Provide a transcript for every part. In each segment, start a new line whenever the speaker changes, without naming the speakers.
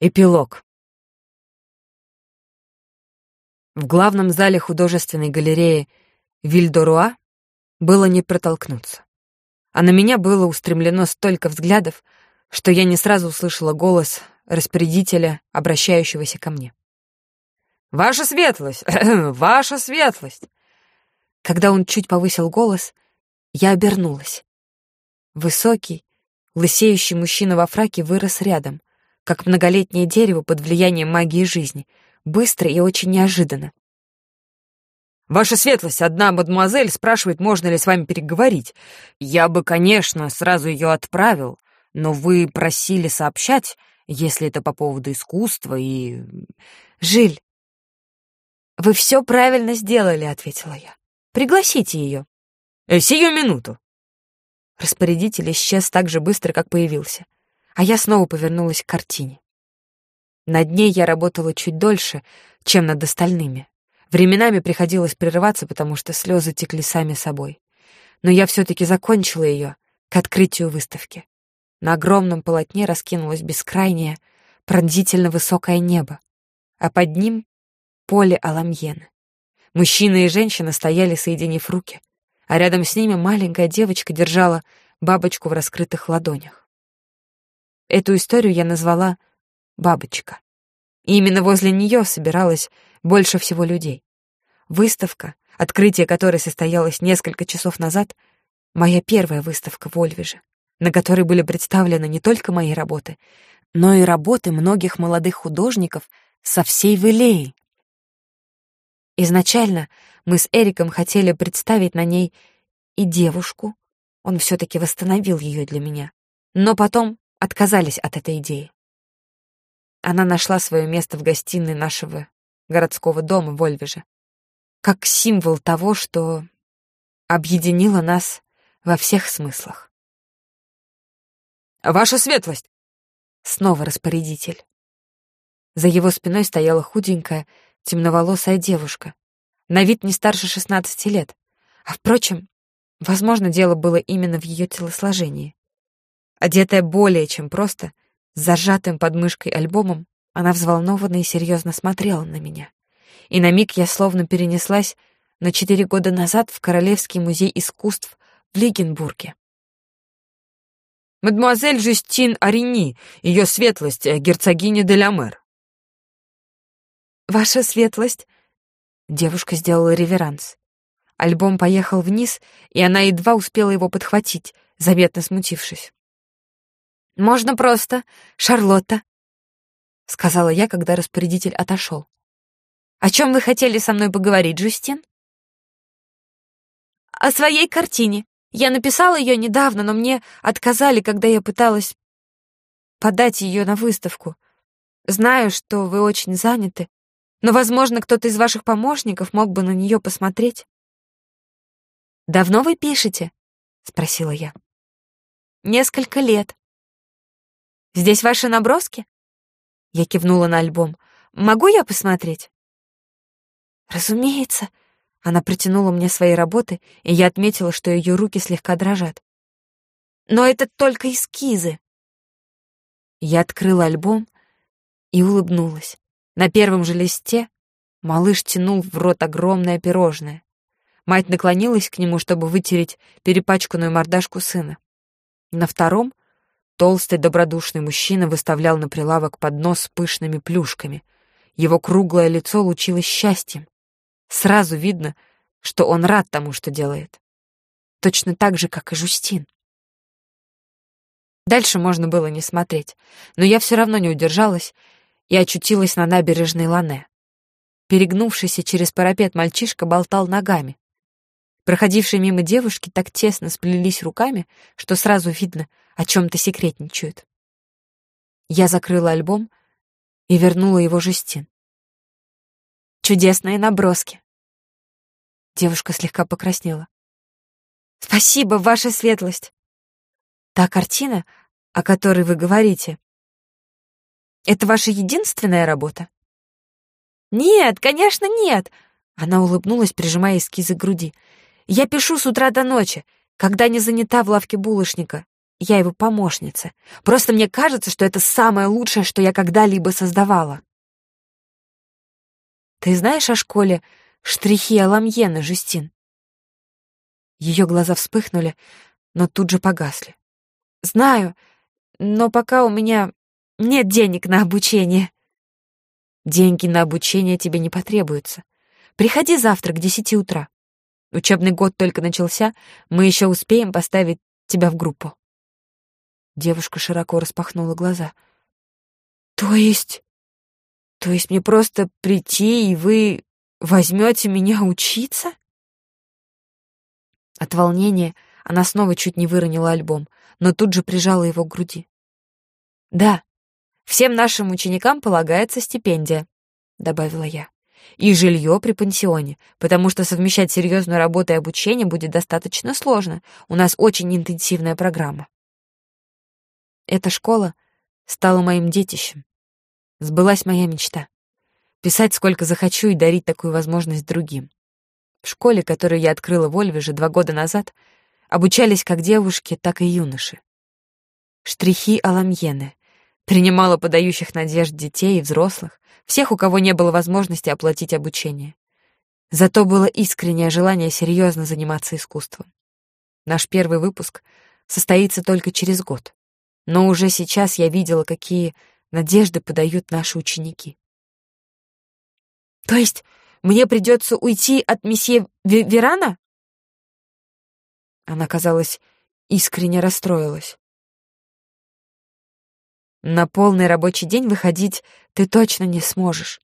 Эпилог. В главном зале художественной галереи Вильдоруа было не протолкнуться. А на меня было устремлено столько взглядов, что я не сразу услышала голос распорядителя, обращающегося ко мне. «Ваша светлость! Ваша светлость!» Когда он чуть повысил голос, я обернулась. Высокий, лысеющий мужчина во фраке вырос рядом, как многолетнее дерево под влиянием магии жизни, быстро и очень неожиданно. «Ваша светлость, одна мадемуазель спрашивает, можно ли с вами переговорить. Я бы, конечно, сразу ее отправил, но вы просили сообщать, если это по поводу искусства и...» «Жиль, вы все правильно сделали», — ответила я. «Пригласите ее». «Э, «Сию минуту». Распорядитель исчез так же быстро, как появился а я снова повернулась к картине. Над ней я работала чуть дольше, чем над остальными. Временами приходилось прерываться, потому что слезы текли сами собой. Но я все-таки закончила ее к открытию выставки. На огромном полотне раскинулось бескрайнее, пронзительно высокое небо, а под ним — поле Аламьены. Мужчина и женщина стояли, соединив руки, а рядом с ними маленькая девочка держала бабочку в раскрытых ладонях. Эту историю я назвала «Бабочка». И именно возле нее собиралось больше всего людей. Выставка, открытие которой состоялось несколько часов назад, моя первая выставка в Ольвеже, на которой были представлены не только мои работы, но и работы многих молодых художников со всей Вилеи. Изначально мы с Эриком хотели представить на ней и девушку, он все-таки восстановил ее для меня, но потом отказались от этой идеи. Она нашла свое место в гостиной нашего городского дома в Ольвеже, как символ того, что объединило нас во всех смыслах. «Ваша светлость!» Снова распорядитель. За его спиной стояла худенькая, темноволосая девушка, на вид не старше шестнадцати лет. А, впрочем, возможно, дело было именно в ее телосложении. Одетая более чем просто, с зажатым под мышкой альбомом, она взволнованно и серьезно смотрела на меня. И на миг я словно перенеслась на четыре года назад в Королевский музей искусств в Лигенбурге. «Мадемуазель Жюстин Арини, ее светлость, э, герцогиня де ля Мэр». «Ваша светлость?» Девушка сделала реверанс. Альбом поехал вниз, и она едва успела его подхватить, заметно смутившись. «Можно просто, Шарлотта», — сказала я, когда распорядитель отошел. «О чем вы хотели со мной поговорить, Джустин?» «О своей картине. Я написала ее недавно, но мне отказали, когда я пыталась подать ее на выставку. Знаю, что вы очень заняты, но, возможно, кто-то из ваших помощников мог бы на нее посмотреть». «Давно вы пишете?» — спросила я. «Несколько лет. Здесь ваши наброски?» Я кивнула на альбом. «Могу я посмотреть?» «Разумеется». Она протянула мне свои работы, и я отметила, что ее руки слегка дрожат. «Но это только эскизы». Я открыла альбом и улыбнулась. На первом же листе малыш тянул в рот огромное пирожное. Мать наклонилась к нему, чтобы вытереть перепачканную мордашку сына. На втором Толстый добродушный мужчина выставлял на прилавок поднос с пышными плюшками. Его круглое лицо лучилось счастьем. Сразу видно, что он рад тому, что делает. Точно так же, как и Жустин. Дальше можно было не смотреть, но я все равно не удержалась и очутилась на набережной Лане. Перегнувшийся через парапет мальчишка болтал ногами. Проходившие мимо девушки так тесно сплелись руками, что сразу видно, о чем-то секретничают. Я закрыла альбом и вернула его Жестин. Чудесные наброски. Девушка слегка покраснела. Спасибо, ваша светлость. Та картина, о которой вы говорите, это ваша единственная работа? Нет, конечно, нет. Она улыбнулась, прижимая эскизы к груди. Я пишу с утра до ночи, когда не занята в лавке булочника. Я его помощница. Просто мне кажется, что это самое лучшее, что я когда-либо создавала. Ты знаешь о школе штрихи Аламьена, Жюстин?» Ее глаза вспыхнули, но тут же погасли. «Знаю, но пока у меня нет денег на обучение». «Деньги на обучение тебе не потребуются. Приходи завтра к десяти утра. Учебный год только начался, мы еще успеем поставить тебя в группу». Девушка широко распахнула глаза. «То есть... То есть мне просто прийти, и вы возьмете меня учиться?» От волнения она снова чуть не выронила альбом, но тут же прижала его к груди. «Да, всем нашим ученикам полагается стипендия», — добавила я. «И жилье при пансионе, потому что совмещать серьезную работу и обучение будет достаточно сложно. У нас очень интенсивная программа». Эта школа стала моим детищем. Сбылась моя мечта. Писать сколько захочу и дарить такую возможность другим. В школе, которую я открыла в Ольвеже два года назад, обучались как девушки, так и юноши. Штрихи Аламьены. Принимала подающих надежд детей и взрослых, всех, у кого не было возможности оплатить обучение. Зато было искреннее желание серьезно заниматься искусством. Наш первый выпуск состоится только через год. Но уже сейчас я видела, какие надежды подают наши ученики. То есть мне придется уйти от месье Верана? Она, казалось, искренне расстроилась. На полный рабочий день выходить ты точно не сможешь.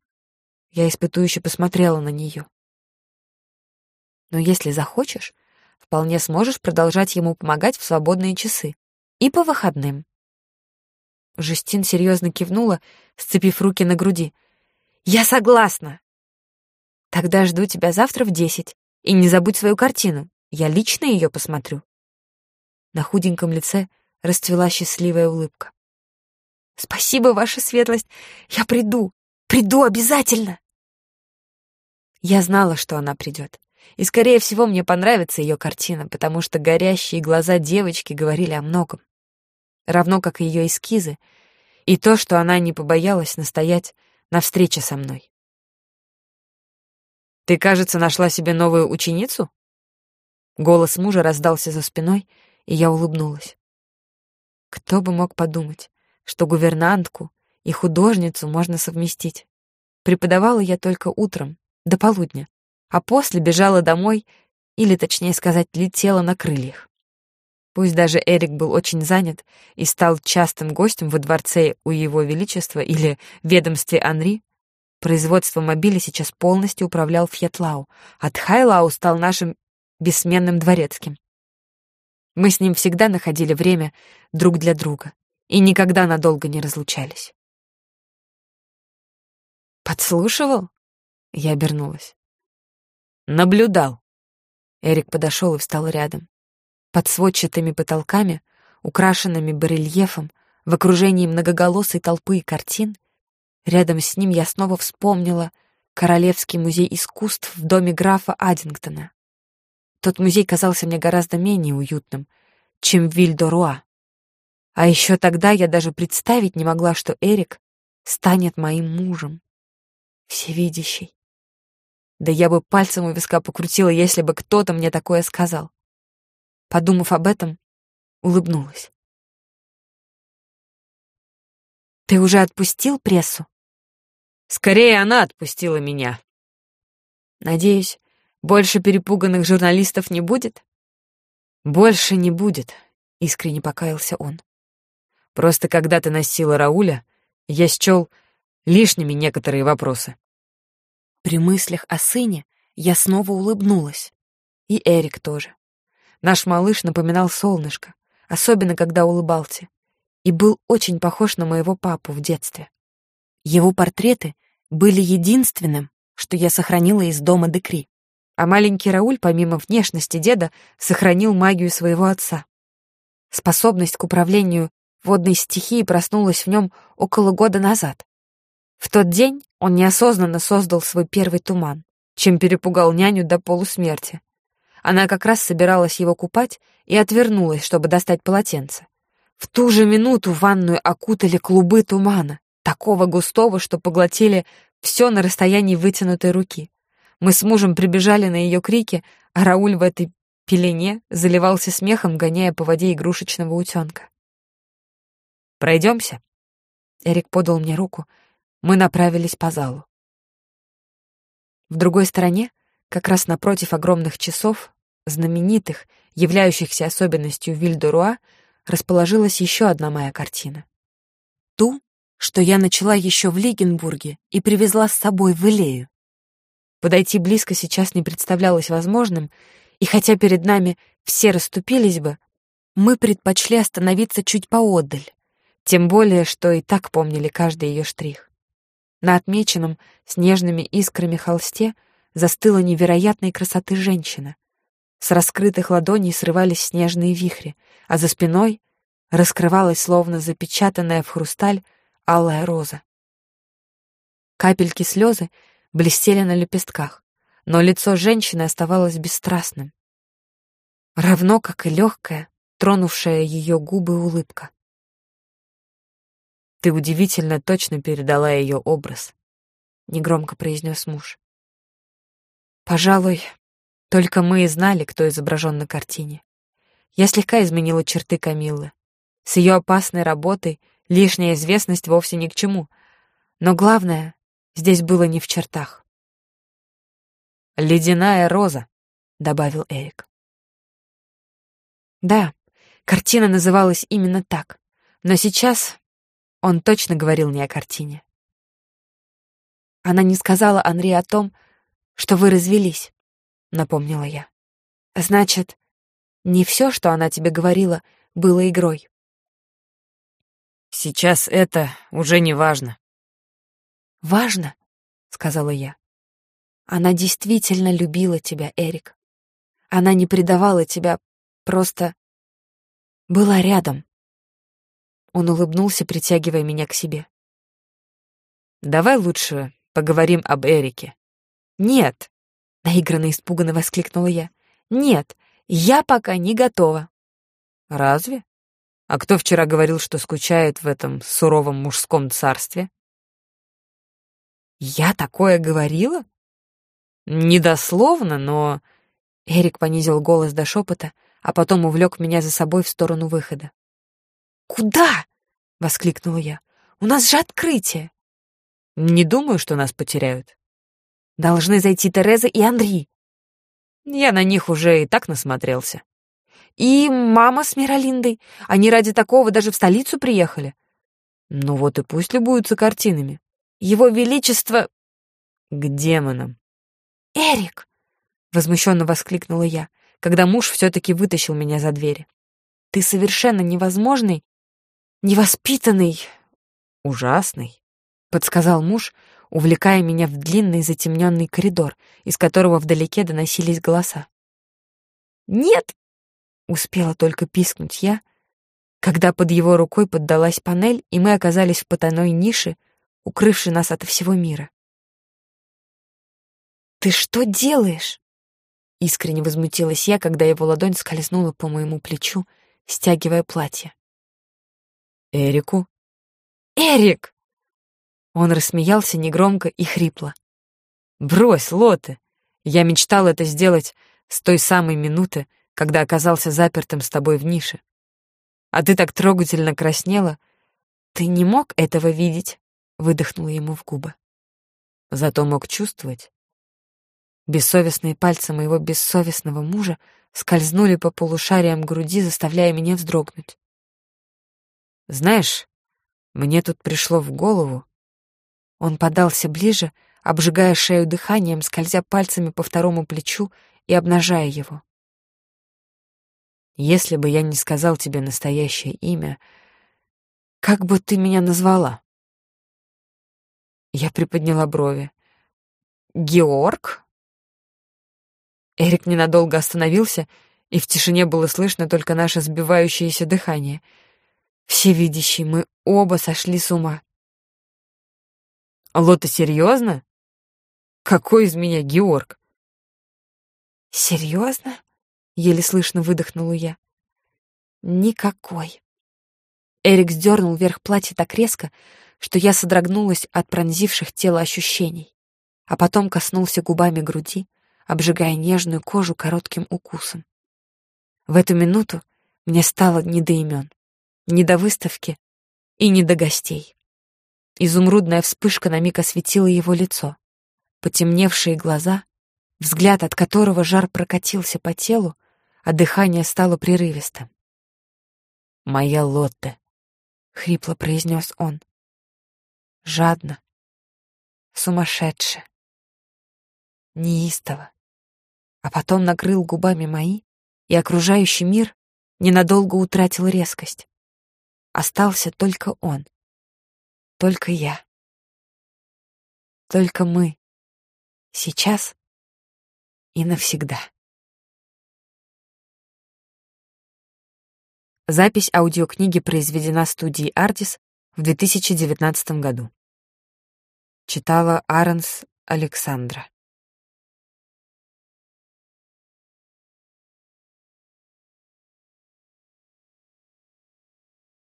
Я испытующе посмотрела на нее. Но если захочешь, вполне сможешь продолжать ему помогать в свободные часы. И по выходным. Жестин серьезно кивнула, сцепив руки на груди. «Я согласна!» Тогда жду тебя завтра в десять. И не забудь свою картину. Я лично ее посмотрю. На худеньком лице расцвела счастливая улыбка. Спасибо, ваша светлость. Я приду. Приду обязательно. Я знала, что она придет. И, скорее всего, мне понравится ее картина, потому что горящие глаза девочки говорили о многом. Равно как и ее эскизы, и то, что она не побоялась настоять на встрече со мной. «Ты, кажется, нашла себе новую ученицу?» Голос мужа раздался за спиной, и я улыбнулась. Кто бы мог подумать, что гувернантку и художницу можно совместить. Преподавала я только утром, до полудня, а после бежала домой, или, точнее сказать, летела на крыльях. Пусть даже Эрик был очень занят и стал частым гостем во дворце у его величества или ведомстве Анри, Производство мобиля сейчас полностью управлял Фьетлау, а Тхайлау стал нашим бессменным дворецким. Мы с ним всегда находили время друг для друга и никогда надолго не разлучались. «Подслушивал?» Я обернулась. «Наблюдал». Эрик подошел и встал рядом. Под сводчатыми потолками, украшенными барельефом, в окружении многоголосой толпы и картин, Рядом с ним я снова вспомнила Королевский музей искусств в доме графа Аддингтона. Тот музей казался мне гораздо менее уютным, чем Вильдоруа. А еще тогда я даже представить не могла, что Эрик станет моим мужем. Всевидящий. Да я бы пальцем у виска покрутила, если бы кто-то мне такое сказал. Подумав об этом, улыбнулась. «Ты уже отпустил прессу?» Скорее, она отпустила меня. Надеюсь, больше перепуганных журналистов не будет? Больше не будет, искренне покаялся он. Просто когда ты носила Рауля, я счел лишними некоторые вопросы. При мыслях о сыне я снова улыбнулась. И Эрик тоже. Наш малыш напоминал солнышко, особенно когда улыбался, и был очень похож на моего папу в детстве. Его портреты были единственным, что я сохранила из дома Декри. А маленький Рауль, помимо внешности деда, сохранил магию своего отца. Способность к управлению водной стихией проснулась в нем около года назад. В тот день он неосознанно создал свой первый туман, чем перепугал няню до полусмерти. Она как раз собиралась его купать и отвернулась, чтобы достать полотенце. В ту же минуту ванную окутали клубы тумана, такого густого, что поглотили все на расстоянии вытянутой руки. Мы с мужем прибежали на ее крики, а Рауль в этой пелене заливался смехом, гоняя по воде игрушечного утенка. «Пройдемся?» Эрик подал мне руку. Мы направились по залу. В другой стороне, как раз напротив огромных часов, знаменитых, являющихся особенностью Вильдоруа, расположилась еще одна моя картина. Ту, что я начала еще в Лигенбурге и привезла с собой в Илею. Подойти близко сейчас не представлялось возможным, и хотя перед нами все расступились бы, мы предпочли остановиться чуть поодаль, тем более, что и так помнили каждый ее штрих. На отмеченном снежными искрами холсте застыла невероятной красоты женщина. С раскрытых ладоней срывались снежные вихри, а за спиной раскрывалась, словно запечатанная в хрусталь, алая роза. Капельки слезы блестели на лепестках, но лицо женщины оставалось бесстрастным, равно как и легкая, тронувшая ее губы улыбка. «Ты удивительно точно передала ее образ», — негромко произнес муж. «Пожалуй, только мы и знали, кто изображен на картине. Я слегка изменила черты Камиллы. С ее опасной работой лишняя известность вовсе ни к чему. Но главное здесь было не в чертах. «Ледяная роза», — добавил Эрик. Да, картина называлась именно так, но сейчас он точно говорил не о картине. Она не сказала Анри о том, что вы развелись, напомнила я. Значит, не все, что она тебе говорила, было игрой.
Сейчас это уже не важно.
Важно, сказала я. Она действительно любила тебя, Эрик. Она не предавала тебя, просто была рядом. Он улыбнулся, притягивая меня к себе.
«Давай лучше поговорим об Эрике».
«Нет!» — наигранно испуганно воскликнула я. «Нет, я пока не готова».
«Разве? А кто вчера говорил, что скучает в этом суровом мужском царстве?»
«Я такое говорила?»
«Недословно, но...»
Эрик понизил голос до шепота, а потом увлек меня за собой в сторону выхода. «Куда?» — воскликнула я. «У нас же открытие!»
«Не думаю, что нас потеряют».
«Должны зайти Тереза и Андрей.
Я на них уже и так насмотрелся.
И мама с Миралиндой. Они ради такого даже в столицу приехали.
Ну вот и пусть любуются картинами.
Его Величество...
К демонам.
«Эрик!» — возмущенно воскликнула я, когда муж все-таки вытащил меня за двери. «Ты совершенно невозможный невоспитанный,
ужасный,
подсказал муж, увлекая меня в длинный затемненный коридор, из которого вдалеке доносились голоса. Нет, успела только пискнуть я, когда под его рукой поддалась панель, и мы оказались в потайной нише, укрывшей нас от всего мира. «Ты что делаешь?» Искренне возмутилась я, когда его ладонь скользнула по моему плечу, стягивая платье.
Эрику?
Эрик! Он рассмеялся негромко и хрипло.
Брось, Лоте. Я мечтал это сделать с той самой минуты, когда оказался запертым с тобой в нише. А ты так трогательно краснела.
Ты не мог этого видеть, выдохнула ему в губы.
Зато мог чувствовать.
Бессовестные пальцы моего бессовестного мужа скользнули по полушариям груди, заставляя меня вздрогнуть.
Знаешь, мне тут пришло в голову.
Он подался ближе, обжигая шею дыханием, скользя пальцами по второму плечу и обнажая его.
Если бы я не сказал тебе настоящее имя,
как бы ты меня назвала?
Я приподняла брови.
Георг? Эрик ненадолго остановился, и в тишине было слышно только наше сбивающееся дыхание — Всевидящий, мы оба сошли с ума.
Алло, ты серьезно? Какой из меня Георг?
Серьезно? Еле слышно выдохнула я. Никакой. Эрик сдернул вверх платье так резко, что я содрогнулась от пронзивших тело ощущений, а потом коснулся губами груди, обжигая нежную кожу коротким укусом. В эту минуту мне стало не до имен, не до выставки и не до гостей. Изумрудная вспышка на миг осветила его лицо. Потемневшие глаза, взгляд от которого жар прокатился по телу, а дыхание стало прерывистым. «Моя Лотте», — хрипло произнес он. Жадно, сумасшедше, неистово. А потом накрыл губами мои, и окружающий мир ненадолго утратил резкость. Остался только он, только я, только мы, сейчас и навсегда. Запись аудиокниги произведена студией «Артис» в 2019 году. Читала Аранс Александра.